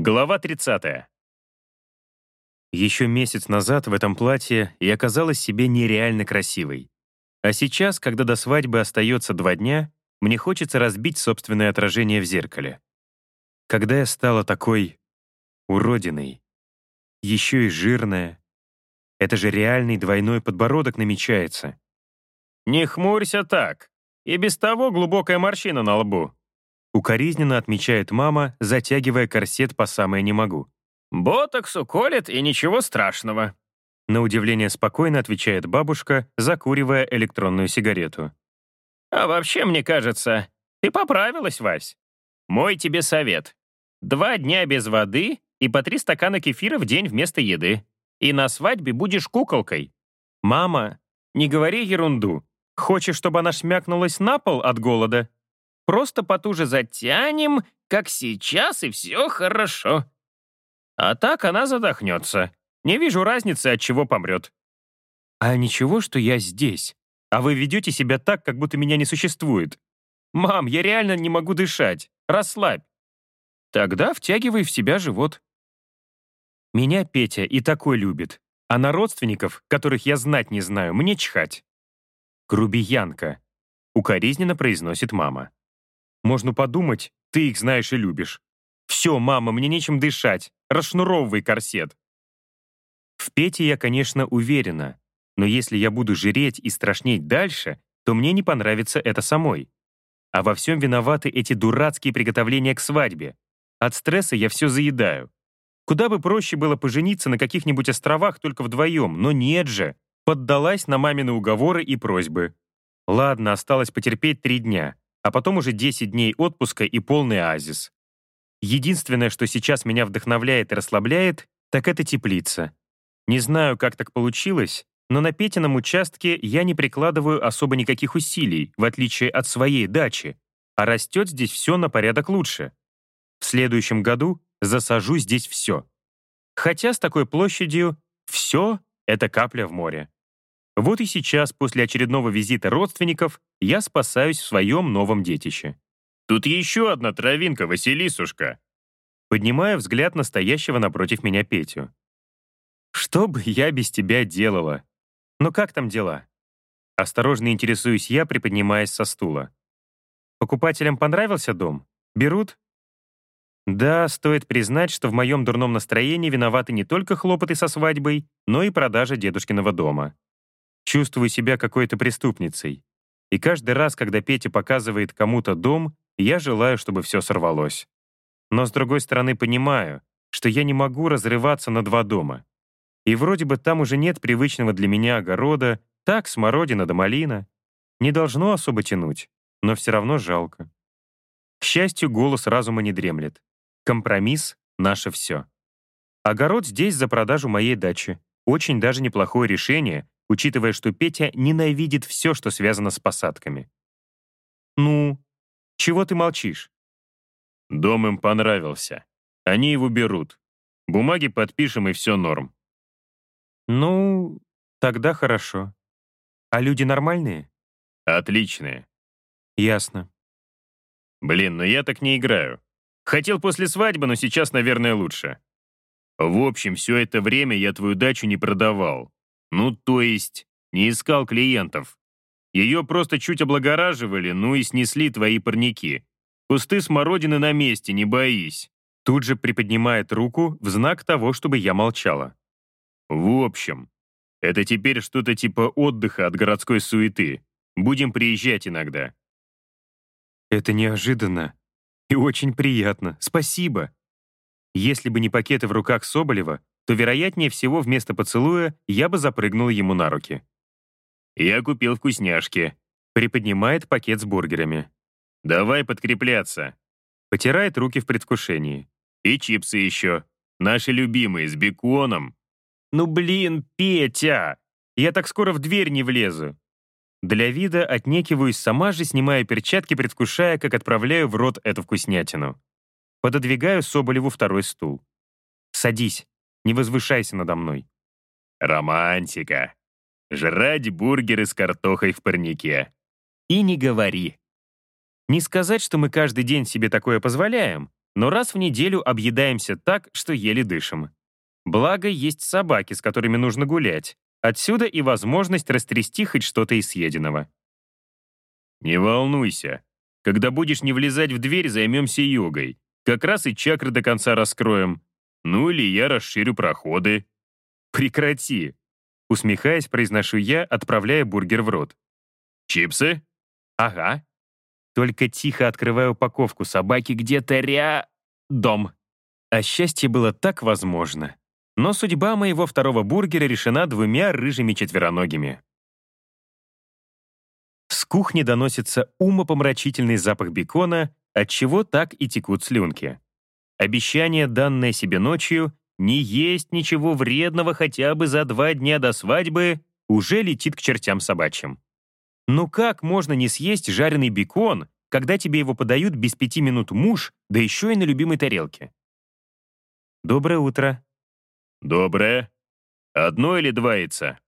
Глава 30. Еще месяц назад в этом платье я казалась себе нереально красивой. А сейчас, когда до свадьбы остается два дня, мне хочется разбить собственное отражение в зеркале. Когда я стала такой уродиной, еще и жирная, это же реальный двойной подбородок намечается. «Не хмурься так. И без того глубокая морщина на лбу», укоризненно отмечает мама, затягивая корсет по самое не могу. «Ботокс уколет, и ничего страшного». На удивление спокойно отвечает бабушка, закуривая электронную сигарету. «А вообще, мне кажется, ты поправилась, Вась. Мой тебе совет. Два дня без воды и по три стакана кефира в день вместо еды. И на свадьбе будешь куколкой. Мама, не говори ерунду. Хочешь, чтобы она шмякнулась на пол от голода? Просто потуже затянем, как сейчас, и все хорошо. А так она задохнется. Не вижу разницы, от чего помрет. А ничего, что я здесь. А вы ведете себя так, как будто меня не существует. Мам, я реально не могу дышать. Расслабь. Тогда втягивай в себя живот. Меня Петя и такой любит. А на родственников, которых я знать не знаю, мне чхать. Грубиянка. Укоризненно произносит мама. Можно подумать, ты их знаешь и любишь. Все, мама, мне нечем дышать. Расшнуровывай корсет. В Пете я, конечно, уверена, но если я буду жиреть и страшнеть дальше, то мне не понравится это самой. А во всем виноваты эти дурацкие приготовления к свадьбе. От стресса я все заедаю. Куда бы проще было пожениться на каких-нибудь островах только вдвоем, но нет же. Поддалась на мамины уговоры и просьбы. Ладно, осталось потерпеть три дня а потом уже 10 дней отпуска и полный оазис. Единственное, что сейчас меня вдохновляет и расслабляет, так это теплица. Не знаю, как так получилось, но на Петином участке я не прикладываю особо никаких усилий, в отличие от своей дачи, а растет здесь все на порядок лучше. В следующем году засажу здесь все. Хотя с такой площадью все — это капля в море. Вот и сейчас, после очередного визита родственников, я спасаюсь в своем новом детище. «Тут еще одна травинка, Василисушка!» Поднимаю взгляд настоящего напротив меня Петю. «Что бы я без тебя делала? Ну как там дела?» Осторожно интересуюсь я, приподнимаясь со стула. «Покупателям понравился дом? Берут?» Да, стоит признать, что в моем дурном настроении виноваты не только хлопоты со свадьбой, но и продажа дедушкиного дома. Чувствую себя какой-то преступницей. И каждый раз, когда Петя показывает кому-то дом, я желаю, чтобы все сорвалось. Но с другой стороны понимаю, что я не могу разрываться на два дома. И вроде бы там уже нет привычного для меня огорода, так, смородина да малина. Не должно особо тянуть, но все равно жалко. К счастью, голос разума не дремлет. Компромисс — наше все. Огород здесь за продажу моей дачи. Очень даже неплохое решение, учитывая, что Петя ненавидит все, что связано с посадками. «Ну, чего ты молчишь?» «Дом им понравился. Они его берут. Бумаги подпишем, и все норм». «Ну, тогда хорошо. А люди нормальные?» «Отличные». «Ясно». «Блин, но я так не играю. Хотел после свадьбы, но сейчас, наверное, лучше. В общем, все это время я твою дачу не продавал. Ну, то есть, не искал клиентов. Ее просто чуть облагораживали, ну и снесли твои парники. Кусты смородины на месте, не боись. Тут же приподнимает руку в знак того, чтобы я молчала. В общем, это теперь что-то типа отдыха от городской суеты. Будем приезжать иногда. Это неожиданно и очень приятно. Спасибо. Если бы не пакеты в руках Соболева, то, вероятнее всего, вместо поцелуя я бы запрыгнул ему на руки. «Я купил вкусняшки», — приподнимает пакет с бургерами. «Давай подкрепляться». Потирает руки в предвкушении. «И чипсы еще. Наши любимые, с беконом». «Ну блин, Петя! Я так скоро в дверь не влезу». Для вида отнекиваюсь, сама же снимая перчатки, предвкушая, как отправляю в рот эту вкуснятину. Пододвигаю Соболеву второй стул. «Садись. Не возвышайся надо мной. Романтика. Жрать бургеры с картохой в парнике. И не говори. Не сказать, что мы каждый день себе такое позволяем, но раз в неделю объедаемся так, что еле дышим. Благо, есть собаки, с которыми нужно гулять. Отсюда и возможность растрясти хоть что-то из съеденного. «Не волнуйся. Когда будешь не влезать в дверь, займемся йогой. Как раз и чакры до конца раскроем. Ну или я расширю проходы». «Прекрати!» Усмехаясь, произношу я, отправляя бургер в рот. «Чипсы?» «Ага». Только тихо открываю упаковку собаки где-то ря... дом. А счастье было так возможно. Но судьба моего второго бургера решена двумя рыжими четвероногими. С кухни доносится умопомрачительный запах бекона, от чего так и текут слюнки. Обещание, данное себе ночью, не есть ничего вредного хотя бы за два дня до свадьбы, уже летит к чертям собачьим. Ну как можно не съесть жареный бекон, когда тебе его подают без пяти минут муж, да еще и на любимой тарелке? Доброе утро. Доброе. Одно или два яйца?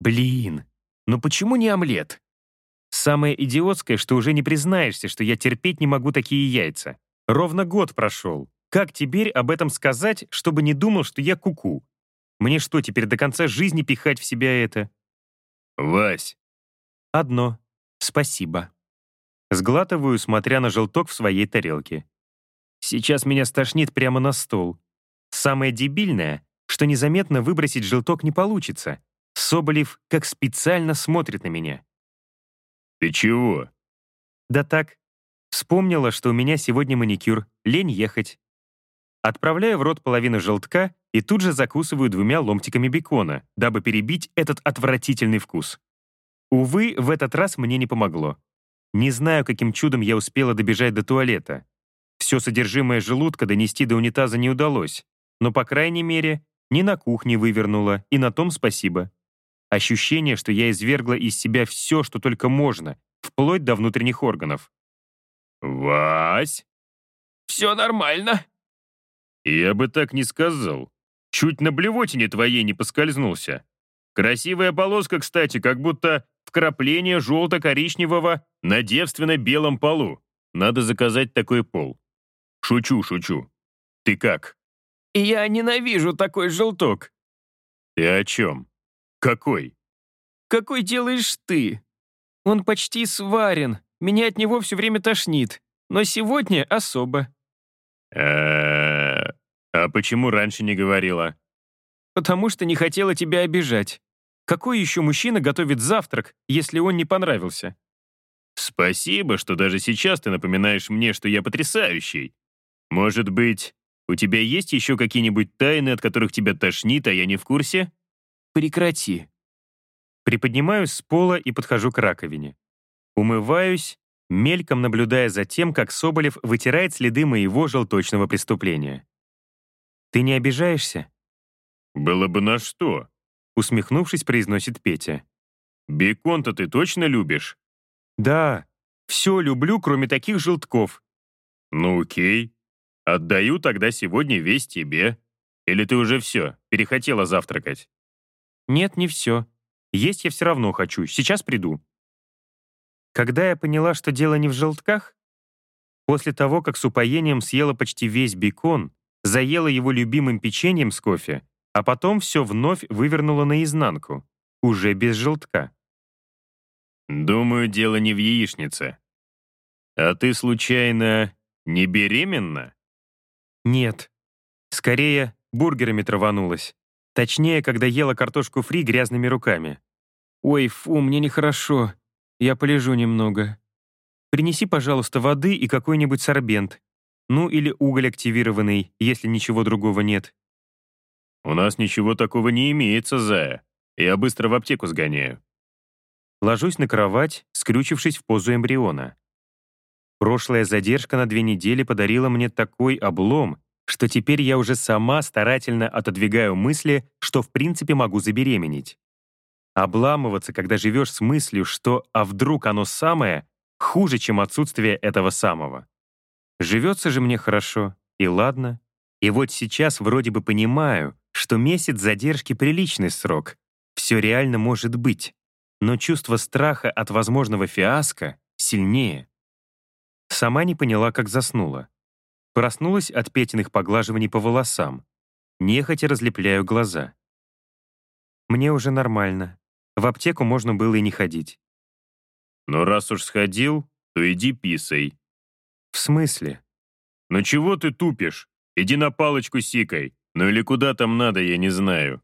Блин, ну почему не омлет? Самое идиотское, что уже не признаешься, что я терпеть не могу такие яйца. Ровно год прошел. Как теперь об этом сказать, чтобы не думал, что я куку? -ку? Мне что, теперь до конца жизни пихать в себя это? Вась, Одно. Спасибо. Сглатываю, смотря на желток в своей тарелке. Сейчас меня стошнит прямо на стол. Самое дебильное, что незаметно выбросить желток не получится. Соболев как специально смотрит на меня. «Ты чего?» «Да так. Вспомнила, что у меня сегодня маникюр. Лень ехать». Отправляю в рот половину желтка и тут же закусываю двумя ломтиками бекона, дабы перебить этот отвратительный вкус. Увы, в этот раз мне не помогло. Не знаю, каким чудом я успела добежать до туалета. Все содержимое желудка донести до унитаза не удалось, но, по крайней мере, не на кухне вывернула, и на том спасибо. Ощущение, что я извергла из себя все, что только можно, вплоть до внутренних органов. «Вась?» «Все нормально». «Я бы так не сказал. Чуть на блевотине твоей не поскользнулся. Красивая полоска, кстати, как будто вкрапление желто-коричневого на девственно-белом полу. Надо заказать такой пол. Шучу, шучу. Ты как? Я ненавижу такой желток. Ты о чем? Какой? Какой делаешь ты? Он почти сварен. Меня от него все время тошнит. Но сегодня особо. А, а почему раньше не говорила? Потому что не хотела тебя обижать. Какой еще мужчина готовит завтрак, если он не понравился? Спасибо, что даже сейчас ты напоминаешь мне, что я потрясающий. Может быть, у тебя есть еще какие-нибудь тайны, от которых тебя тошнит, а я не в курсе? Прекрати. Приподнимаюсь с пола и подхожу к раковине. Умываюсь, мельком наблюдая за тем, как Соболев вытирает следы моего желточного преступления. Ты не обижаешься? Было бы на что усмехнувшись, произносит Петя. «Бекон-то ты точно любишь?» «Да, все люблю, кроме таких желтков». «Ну окей. Отдаю тогда сегодня весь тебе. Или ты уже все, перехотела завтракать?» «Нет, не все. Есть я все равно хочу. Сейчас приду». Когда я поняла, что дело не в желтках, после того, как с упоением съела почти весь бекон, заела его любимым печеньем с кофе, а потом все вновь вывернуло наизнанку, уже без желтка. «Думаю, дело не в яичнице. А ты, случайно, не беременна?» «Нет. Скорее, бургерами траванулась. Точнее, когда ела картошку фри грязными руками. Ой, фу, мне нехорошо. Я полежу немного. Принеси, пожалуйста, воды и какой-нибудь сорбент. Ну или уголь активированный, если ничего другого нет. «У нас ничего такого не имеется, Зая. Я быстро в аптеку сгоняю». Ложусь на кровать, скрючившись в позу эмбриона. Прошлая задержка на две недели подарила мне такой облом, что теперь я уже сама старательно отодвигаю мысли, что в принципе могу забеременеть. Обламываться, когда живешь с мыслью, что «а вдруг оно самое», хуже, чем отсутствие этого самого. Живется же мне хорошо, и ладно. И вот сейчас вроде бы понимаю, что месяц задержки — приличный срок. Все реально может быть. Но чувство страха от возможного фиаско сильнее. Сама не поняла, как заснула. Проснулась от Петиных поглаживаний по волосам. Нехотя разлепляю глаза. Мне уже нормально. В аптеку можно было и не ходить. «Ну, раз уж сходил, то иди писай». В смысле? «Ну чего ты тупишь? Иди на палочку сикай. Ну или куда там надо, я не знаю».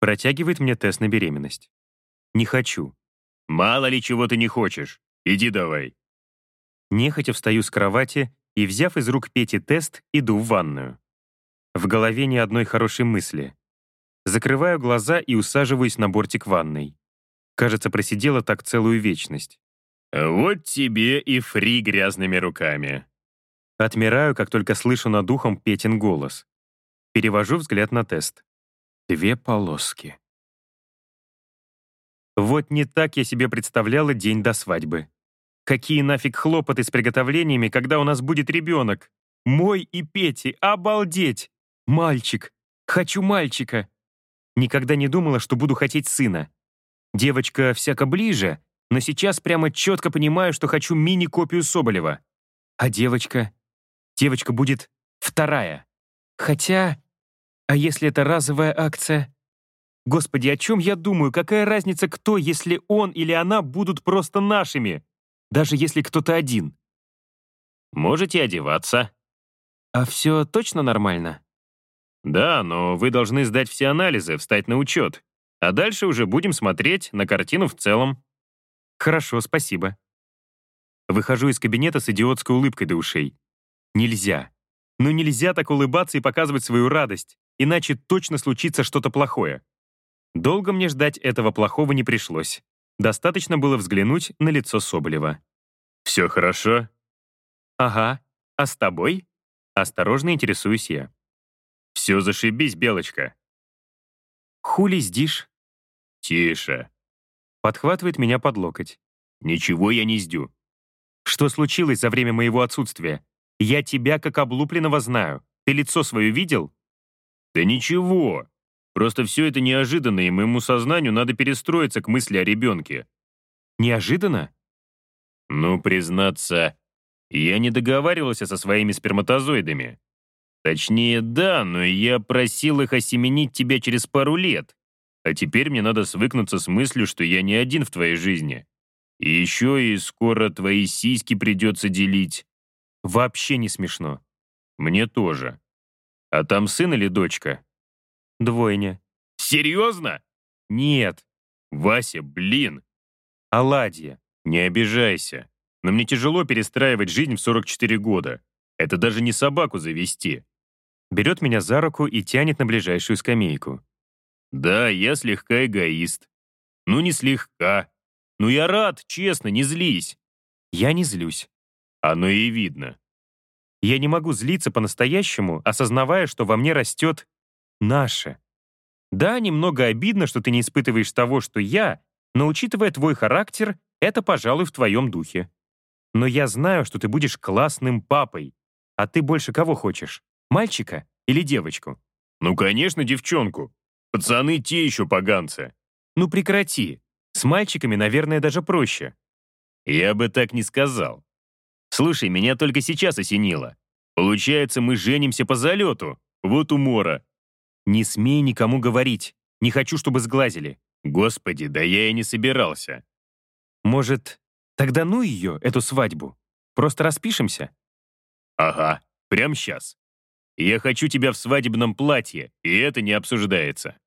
Протягивает мне тест на беременность. Не хочу. «Мало ли чего ты не хочешь. Иди давай». Нехотя встаю с кровати и, взяв из рук Пети тест, иду в ванную. В голове ни одной хорошей мысли. Закрываю глаза и усаживаюсь на бортик ванной. Кажется, просидела так целую вечность. «Вот тебе и фри грязными руками». Отмираю, как только слышу над ухом Петин голос. Перевожу взгляд на тест. Две полоски. Вот не так я себе представляла день до свадьбы. Какие нафиг хлопоты с приготовлениями, когда у нас будет ребенок? Мой и Пети, обалдеть! Мальчик! Хочу мальчика! Никогда не думала, что буду хотеть сына. Девочка всяко ближе, но сейчас прямо четко понимаю, что хочу мини-копию Соболева. А девочка? Девочка будет вторая. Хотя... А если это разовая акция? Господи, о чем я думаю? Какая разница, кто, если он или она будут просто нашими? Даже если кто-то один. Можете одеваться. А все точно нормально? Да, но вы должны сдать все анализы, встать на учет. А дальше уже будем смотреть на картину в целом. Хорошо, спасибо. Выхожу из кабинета с идиотской улыбкой до ушей. Нельзя. Ну нельзя так улыбаться и показывать свою радость, иначе точно случится что-то плохое. Долго мне ждать этого плохого не пришлось. Достаточно было взглянуть на лицо Соболева. «Все хорошо?» «Ага. А с тобой?» Осторожно интересуюсь я. «Все зашибись, Белочка». «Хули сдишь?» «Тише». Подхватывает меня под локоть. «Ничего я не сдю». «Что случилось за время моего отсутствия? Я тебя как облупленного знаю. Ты лицо свое видел?» «Да ничего. Просто все это неожиданно, и моему сознанию надо перестроиться к мысли о ребенке». «Неожиданно?» «Ну, признаться, я не договаривался со своими сперматозоидами. Точнее, да, но я просил их осеменить тебя через пару лет. А теперь мне надо свыкнуться с мыслью, что я не один в твоей жизни. И еще и скоро твои сиськи придется делить. Вообще не смешно. Мне тоже. А там сын или дочка? Двойня. Серьезно? Нет. Вася, блин. Оладья. Не обижайся. Но мне тяжело перестраивать жизнь в 44 года. Это даже не собаку завести. Берет меня за руку и тянет на ближайшую скамейку. Да, я слегка эгоист. Ну, не слегка. Ну, я рад, честно, не злись. Я не злюсь. Оно и видно. Я не могу злиться по-настоящему, осознавая, что во мне растет наше. Да, немного обидно, что ты не испытываешь того, что я, но учитывая твой характер, это, пожалуй, в твоем духе. Но я знаю, что ты будешь классным папой. А ты больше кого хочешь? Мальчика или девочку? Ну, конечно, девчонку. Пацаны те еще поганцы. Ну, прекрати. С мальчиками, наверное, даже проще. Я бы так не сказал. Слушай, меня только сейчас осенило. Получается, мы женимся по залету. Вот умора. Не смей никому говорить. Не хочу, чтобы сглазили. Господи, да я и не собирался. Может, тогда ну ее, эту свадьбу? Просто распишемся? Ага, прямо сейчас. Я хочу тебя в свадебном платье, и это не обсуждается.